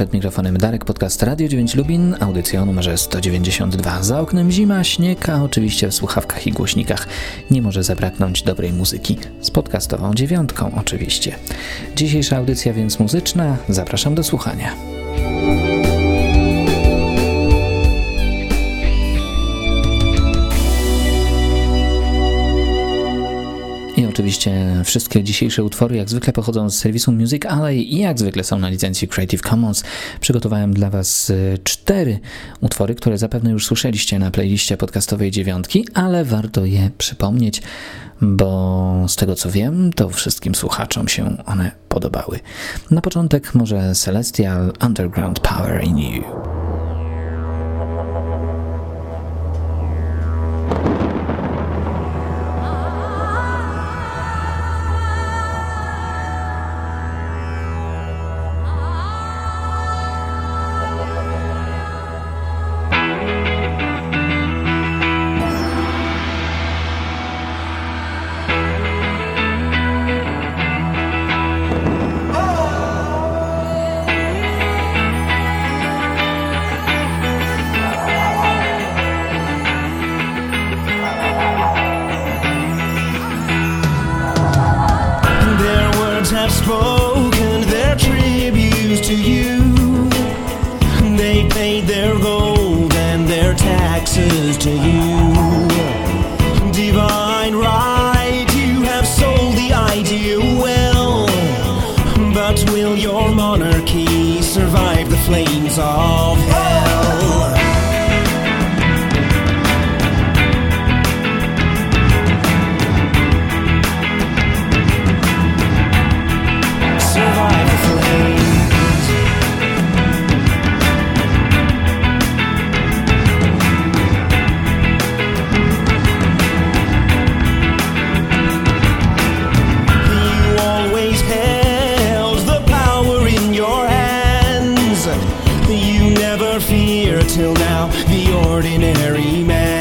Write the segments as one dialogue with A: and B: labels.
A: Przed mikrofonem Darek, podcast Radio 9 Lubin, audycja o numerze 192. Za oknem zima, śnieg, a oczywiście w słuchawkach i głośnikach nie może zabraknąć dobrej muzyki. Z podcastową dziewiątką oczywiście. Dzisiejsza audycja więc muzyczna, zapraszam do słuchania. Oczywiście wszystkie dzisiejsze utwory jak zwykle pochodzą z serwisu Music Alley i jak zwykle są na licencji Creative Commons. Przygotowałem dla Was y, cztery utwory, które zapewne już słyszeliście na playliście podcastowej dziewiątki, ale warto je przypomnieć, bo z tego co wiem, to wszystkim słuchaczom się one podobały. Na początek może Celestial Underground Power in You. flames of hell. your fear till now, the ordinary man.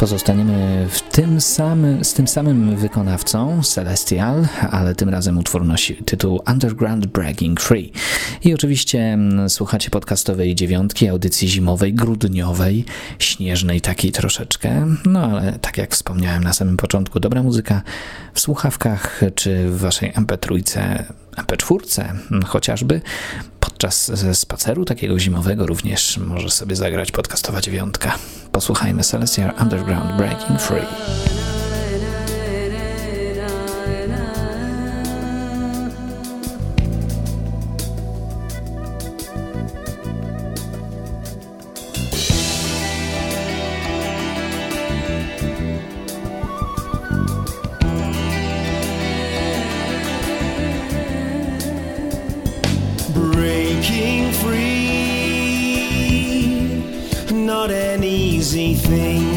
B: Pozostaniemy w tym samym, z tym samym wykonawcą, Celestial, ale tym razem utwór nosi tytuł Underground Bragging Free. I oczywiście mm, słuchacie podcastowej dziewiątki, audycji zimowej, grudniowej, śnieżnej takiej troszeczkę. No ale tak jak wspomniałem na samym początku, dobra muzyka w słuchawkach czy w waszej MP3, MP4 mm, chociażby podczas spaceru takiego zimowego również może sobie zagrać podcastowa dziewiątka. Posłuchajmy Celestial Underground Breaking Free.
A: everything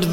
A: got to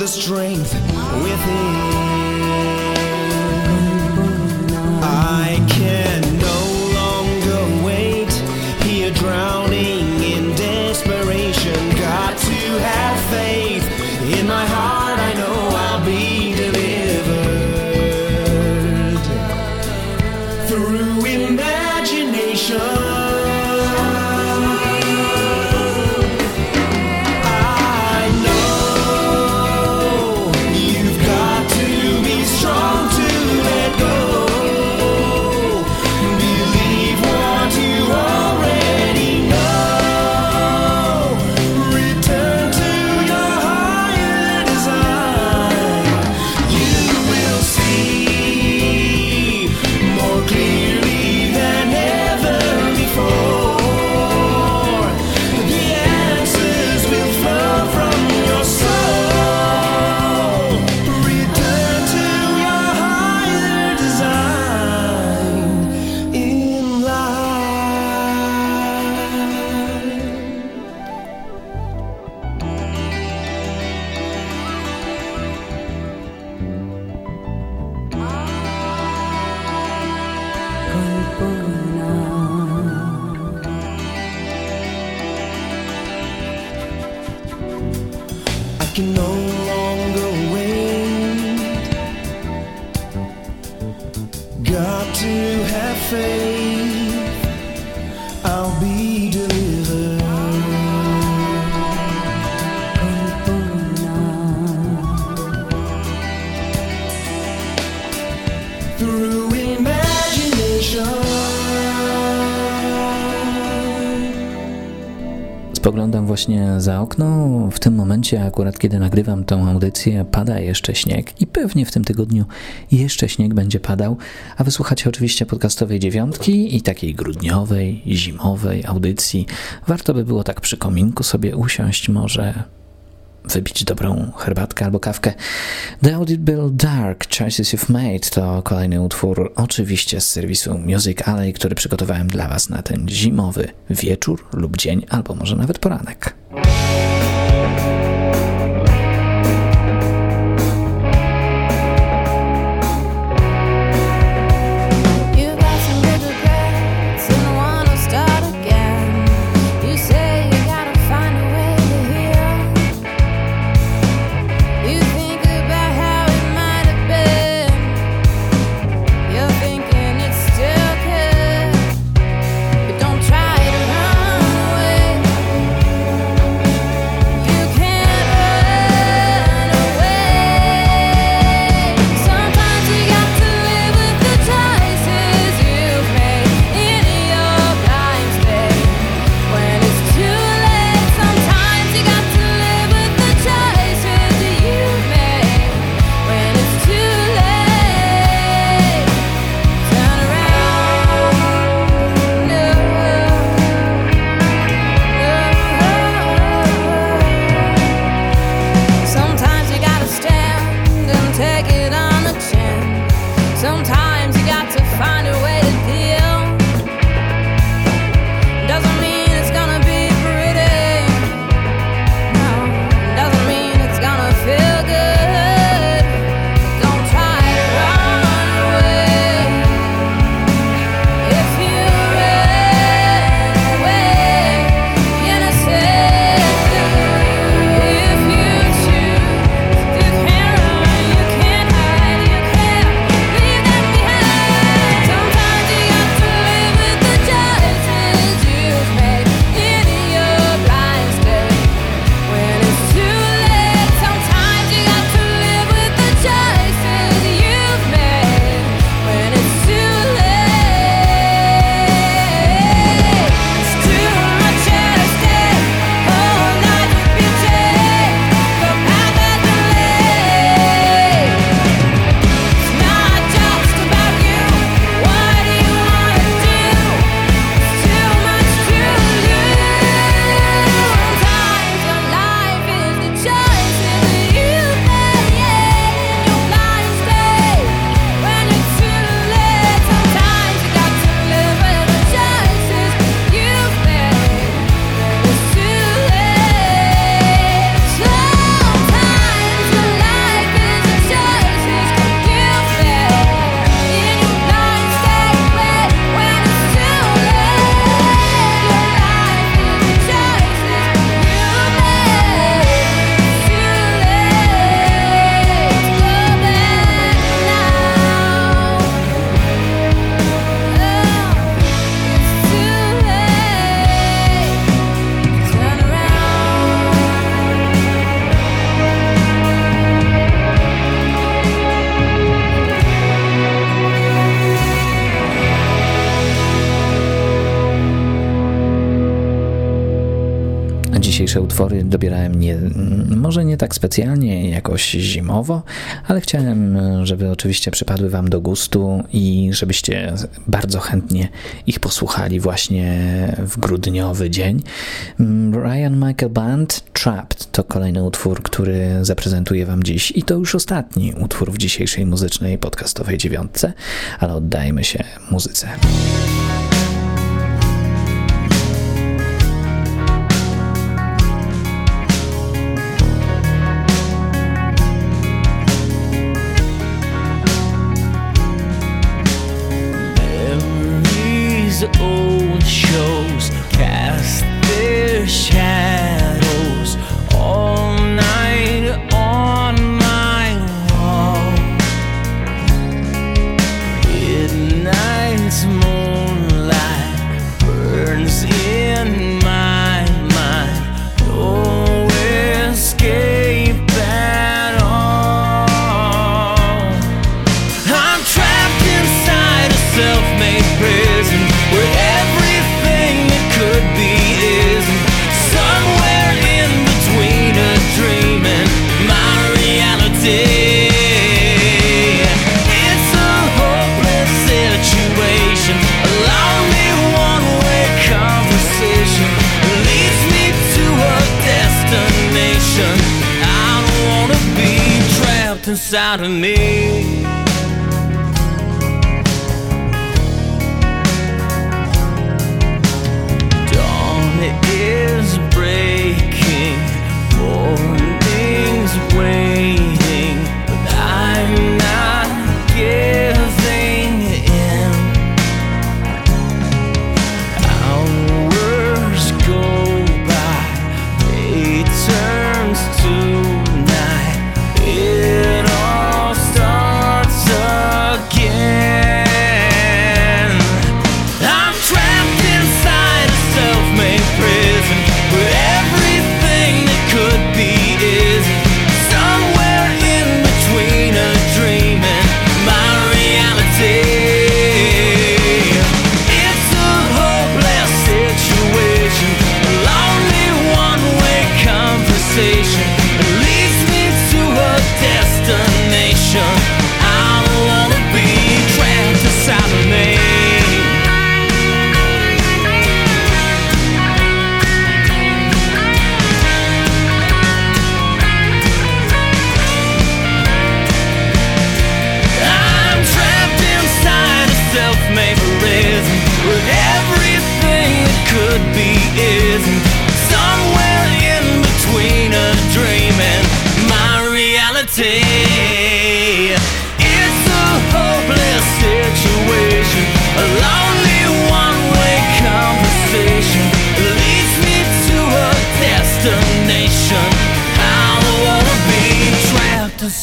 B: Spoglądam właśnie za okno. W tym momencie, akurat kiedy nagrywam tę audycję, pada jeszcze śnieg i pewnie w tym tygodniu jeszcze śnieg będzie padał. A wysłuchacie oczywiście podcastowej dziewiątki i takiej grudniowej, zimowej audycji. Warto by było tak przy kominku sobie usiąść, może wypić dobrą herbatkę albo kawkę. The Audible Dark Choices You've Made to kolejny utwór, oczywiście z serwisu Music Alley, który przygotowałem dla Was na ten zimowy wieczór lub dzień, albo może nawet poranek. Dobierałem nie, może nie tak specjalnie, jakoś zimowo, ale chciałem, żeby oczywiście przypadły Wam do gustu i żebyście bardzo chętnie ich posłuchali właśnie w grudniowy dzień. Ryan Michael Band Trapped to kolejny utwór, który zaprezentuję Wam dziś i to już ostatni utwór w dzisiejszej muzycznej podcastowej dziewiątce, ale oddajmy się muzyce. Old shows cast their shadows
C: out of me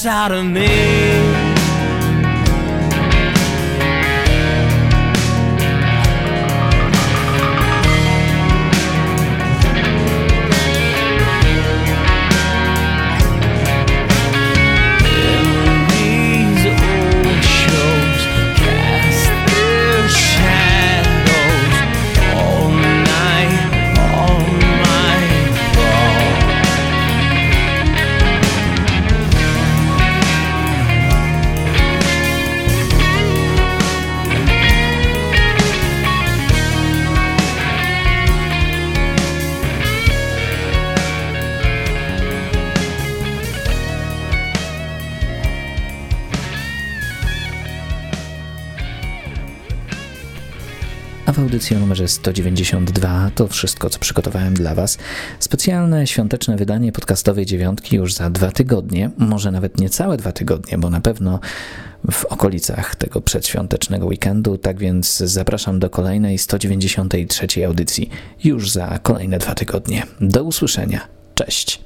C: out of me.
D: w audycji o numerze 192 to wszystko, co przygotowałem dla Was. Specjalne świąteczne wydanie podcastowej dziewiątki już za dwa tygodnie, może nawet niecałe dwa tygodnie, bo na pewno w okolicach tego przedświątecznego weekendu. Tak więc zapraszam do kolejnej 193 audycji już za kolejne dwa tygodnie. Do usłyszenia. Cześć.